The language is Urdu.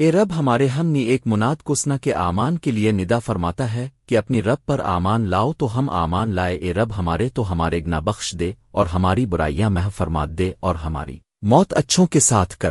اے رب، ہمارے ہم نے ایک مناد کسنا کے آمان کے لیے ندا فرماتا ہے کہ اپنی رب پر آمان لاؤ تو ہم آمان لائے۔ اے رب، ہمارے تو ہمارے گنا بخش دے اور ہماری برائیاں مح فرما دے اور ہماری موت اچھوں کے ساتھ کر۔